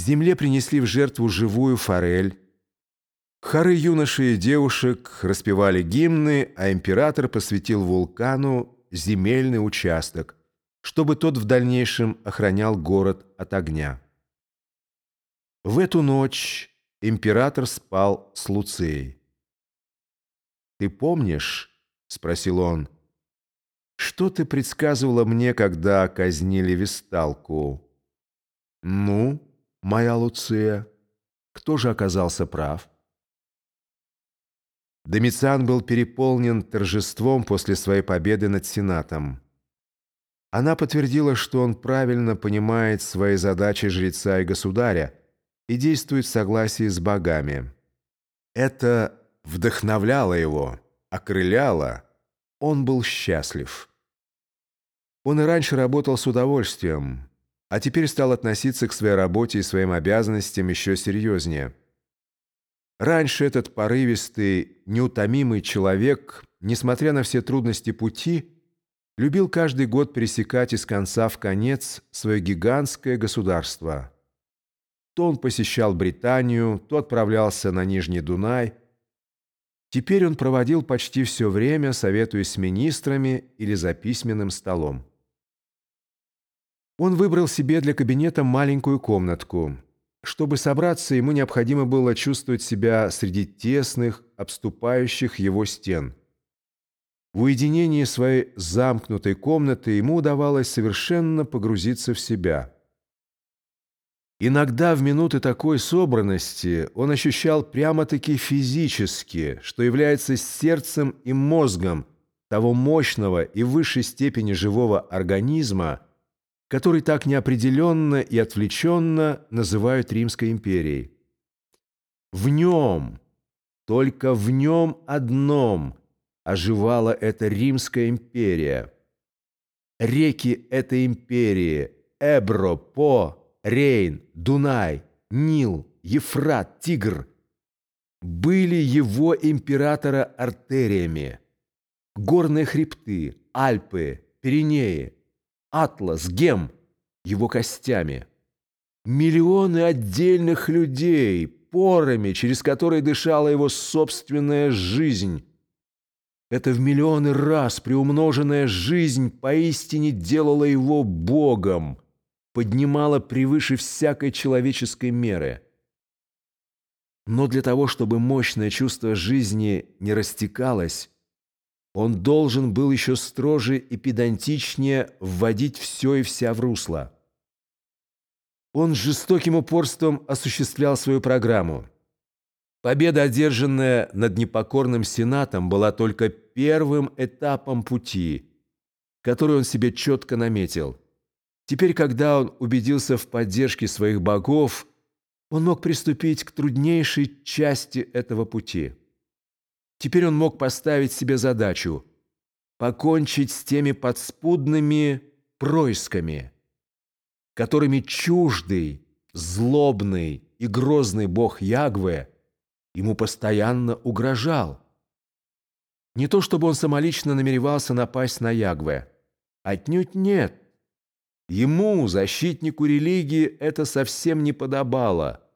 Земле принесли в жертву живую форель. Хоры юношей и девушек распевали гимны, а император посвятил вулкану земельный участок, чтобы тот в дальнейшем охранял город от огня. В эту ночь император спал с Луцией. «Ты помнишь, — спросил он, — что ты предсказывала мне, когда казнили Весталку?» «Ну?» Моя Луция, кто же оказался прав? Домициан был переполнен торжеством после своей победы над Сенатом. Она подтвердила, что он правильно понимает свои задачи жреца и государя и действует в согласии с богами. Это вдохновляло его, окрыляло, он был счастлив. Он и раньше работал с удовольствием, а теперь стал относиться к своей работе и своим обязанностям еще серьезнее. Раньше этот порывистый, неутомимый человек, несмотря на все трудности пути, любил каждый год пересекать из конца в конец свое гигантское государство. То он посещал Британию, то отправлялся на Нижний Дунай. Теперь он проводил почти все время, советуясь с министрами или за письменным столом. Он выбрал себе для кабинета маленькую комнатку. Чтобы собраться, ему необходимо было чувствовать себя среди тесных, обступающих его стен. В уединении своей замкнутой комнаты ему удавалось совершенно погрузиться в себя. Иногда в минуты такой собранности он ощущал прямо-таки физически, что является сердцем и мозгом того мощного и высшей степени живого организма, который так неопределенно и отвлеченно называют Римской империей. В нем, только в нем одном оживала эта Римская империя. Реки этой империи – Эбро, По, Рейн, Дунай, Нил, Ефрат, Тигр – были его императора артериями. Горные хребты, Альпы, Пиренеи – Атлас, Гем, его костями. Миллионы отдельных людей, порами, через которые дышала его собственная жизнь. Это в миллионы раз приумноженная жизнь поистине делала его Богом, поднимала превыше всякой человеческой меры. Но для того, чтобы мощное чувство жизни не растекалось, он должен был еще строже и педантичнее вводить все и вся в русло. Он с жестоким упорством осуществлял свою программу. Победа, одержанная над непокорным Сенатом, была только первым этапом пути, который он себе четко наметил. Теперь, когда он убедился в поддержке своих богов, он мог приступить к труднейшей части этого пути – Теперь он мог поставить себе задачу покончить с теми подспудными происками, которыми чуждый, злобный и грозный бог Ягве ему постоянно угрожал. Не то чтобы он самолично намеревался напасть на Ягве. Отнюдь нет. Ему, защитнику религии, это совсем не подобало –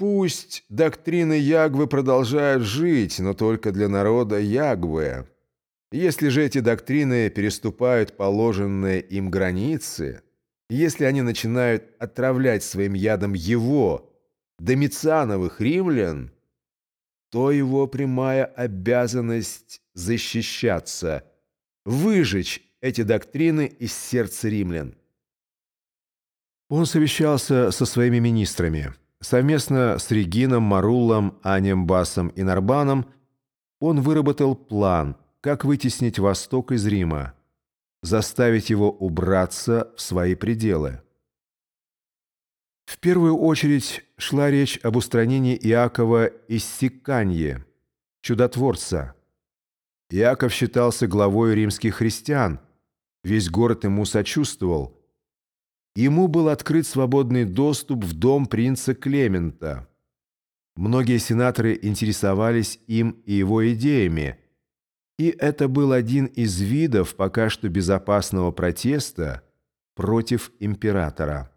Пусть доктрины Ягвы продолжают жить, но только для народа Ягвы. Если же эти доктрины переступают положенные им границы, если они начинают отравлять своим ядом его, домициановых римлян, то его прямая обязанность защищаться, выжечь эти доктрины из сердца римлян. Он совещался со своими министрами. Совместно с Регином, Маруллом, Анем Басом и Нарбаном он выработал план, как вытеснить Восток из Рима, заставить его убраться в свои пределы. В первую очередь шла речь об устранении Иакова из Сиканье, чудотворца. Иаков считался главой римских христиан, весь город ему сочувствовал – Ему был открыт свободный доступ в дом принца Клемента. Многие сенаторы интересовались им и его идеями, и это был один из видов пока что безопасного протеста против императора.